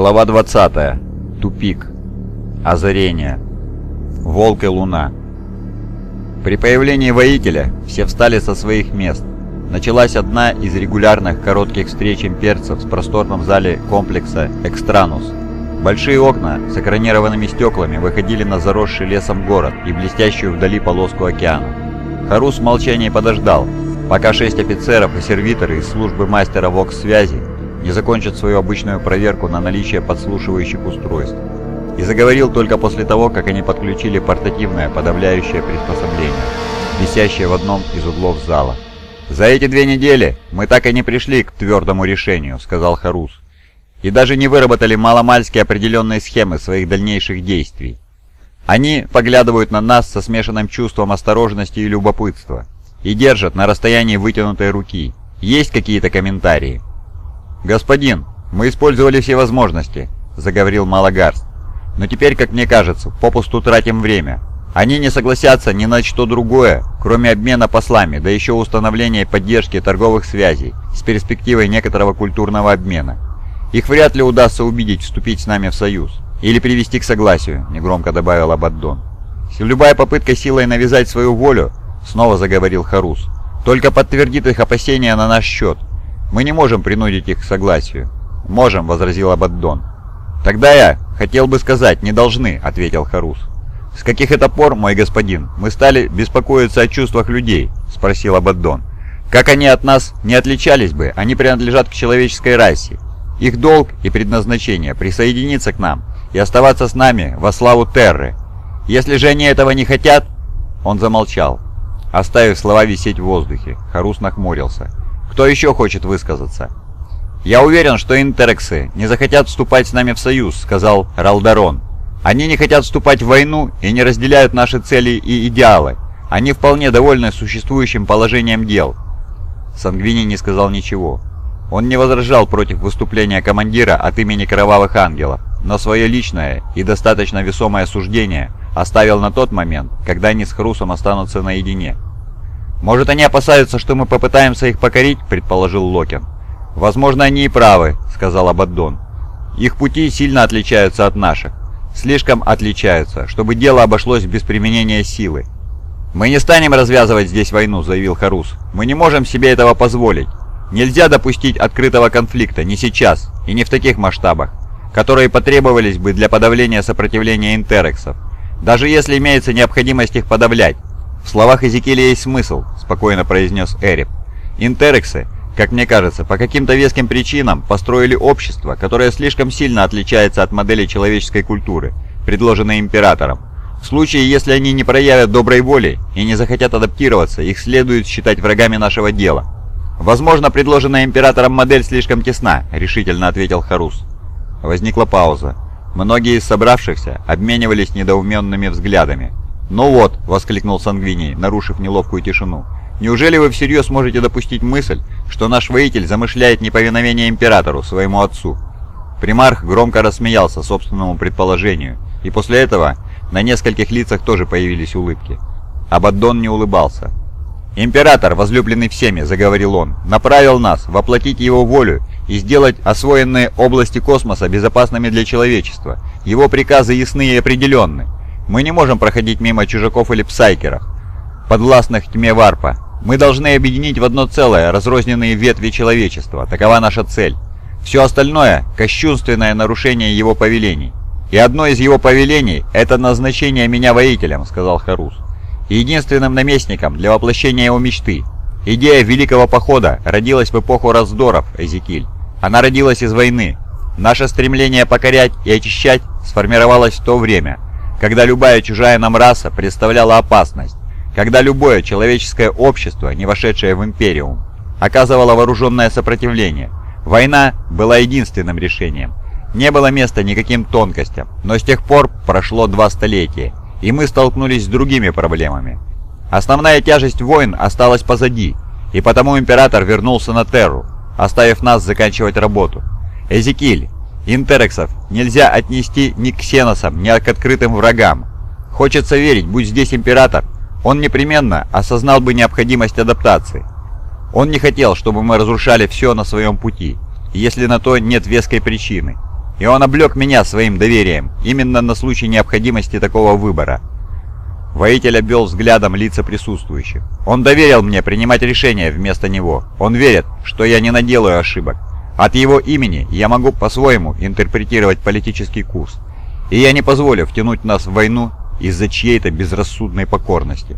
Глава 20. Тупик. Озарение. Волк и луна. При появлении воителя все встали со своих мест. Началась одна из регулярных коротких встреч имперцев в просторном зале комплекса «Экстранус». Большие окна с экранированными стеклами выходили на заросший лесом город и блестящую вдали полоску океана. Харус в молчании подождал, пока шесть офицеров и сервиторы из службы мастера ВОКС-связи не закончит свою обычную проверку на наличие подслушивающих устройств. И заговорил только после того, как они подключили портативное подавляющее приспособление, висящее в одном из углов зала. «За эти две недели мы так и не пришли к твердому решению», — сказал Харус. «И даже не выработали маломальски определенные схемы своих дальнейших действий. Они поглядывают на нас со смешанным чувством осторожности и любопытства и держат на расстоянии вытянутой руки. Есть какие-то комментарии?» «Господин, мы использовали все возможности», — заговорил Малагарст. «Но теперь, как мне кажется, попусту тратим время. Они не согласятся ни на что другое, кроме обмена послами, да еще установления поддержки торговых связей с перспективой некоторого культурного обмена. Их вряд ли удастся убедить вступить с нами в союз. Или привести к согласию», — негромко добавил Абаддон. «Любая попытка силой навязать свою волю», — снова заговорил Харус, — «только подтвердит их опасения на наш счет, мы не можем принудить их к согласию». «Можем», — возразил Абаддон. «Тогда я хотел бы сказать, не должны», — ответил Харус. «С каких это пор, мой господин, мы стали беспокоиться о чувствах людей?» — спросил Абаддон. «Как они от нас не отличались бы, они принадлежат к человеческой расе. Их долг и предназначение — присоединиться к нам и оставаться с нами во славу Терры. Если же они этого не хотят...» Он замолчал, оставив слова висеть в воздухе. Харус нахмурился. Кто еще хочет высказаться?» «Я уверен, что интерексы не захотят вступать с нами в союз», — сказал Ралдарон. «Они не хотят вступать в войну и не разделяют наши цели и идеалы. Они вполне довольны существующим положением дел». Сангвини не сказал ничего. Он не возражал против выступления командира от имени Кровавых Ангелов, но свое личное и достаточно весомое суждение оставил на тот момент, когда они с Хрусом останутся наедине. «Может, они опасаются, что мы попытаемся их покорить?» – предположил Локин. «Возможно, они и правы», – сказал Абаддон. «Их пути сильно отличаются от наших. Слишком отличаются, чтобы дело обошлось без применения силы». «Мы не станем развязывать здесь войну», – заявил Харус. «Мы не можем себе этого позволить. Нельзя допустить открытого конфликта не сейчас и не в таких масштабах, которые потребовались бы для подавления сопротивления интерексов, даже если имеется необходимость их подавлять. «В словах Эзекииля есть смысл», — спокойно произнес Эрип. «Интерексы, как мне кажется, по каким-то веским причинам построили общество, которое слишком сильно отличается от модели человеческой культуры, предложенной императором. В случае, если они не проявят доброй воли и не захотят адаптироваться, их следует считать врагами нашего дела». «Возможно, предложенная императором модель слишком тесна», — решительно ответил Харус. Возникла пауза. Многие из собравшихся обменивались недоуменными взглядами. «Ну вот», — воскликнул Сангвини, нарушив неловкую тишину, «неужели вы всерьез можете допустить мысль, что наш воитель замышляет неповиновение императору, своему отцу?» Примарх громко рассмеялся собственному предположению, и после этого на нескольких лицах тоже появились улыбки. Абаддон не улыбался. «Император, возлюбленный всеми», — заговорил он, — «направил нас воплотить его волю и сделать освоенные области космоса безопасными для человечества. Его приказы ясны и определенны. Мы не можем проходить мимо чужаков или псайкеров, подвластных тьме варпа. Мы должны объединить в одно целое разрозненные ветви человечества. Такова наша цель. Все остальное – кощунственное нарушение его повелений. И одно из его повелений – это назначение меня воителем, сказал Харус. Единственным наместником для воплощения его мечты. Идея Великого Похода родилась в эпоху раздоров, Эзекиль. Она родилась из войны. Наше стремление покорять и очищать сформировалось в то время – когда любая чужая нам раса представляла опасность, когда любое человеческое общество, не вошедшее в Империум, оказывало вооруженное сопротивление. Война была единственным решением. Не было места никаким тонкостям, но с тех пор прошло два столетия, и мы столкнулись с другими проблемами. Основная тяжесть войн осталась позади, и потому Император вернулся на Терру, оставив нас заканчивать работу. Эзекиль, Интерексов нельзя отнести ни к ксеносам, ни к открытым врагам. Хочется верить, будь здесь император, он непременно осознал бы необходимость адаптации. Он не хотел, чтобы мы разрушали все на своем пути, если на то нет веской причины. И он облег меня своим доверием, именно на случай необходимости такого выбора. Воитель обвел взглядом лица присутствующих. Он доверил мне принимать решения вместо него. Он верит, что я не наделаю ошибок. От его имени я могу по-своему интерпретировать политический курс. И я не позволю втянуть нас в войну из-за чьей-то безрассудной покорности.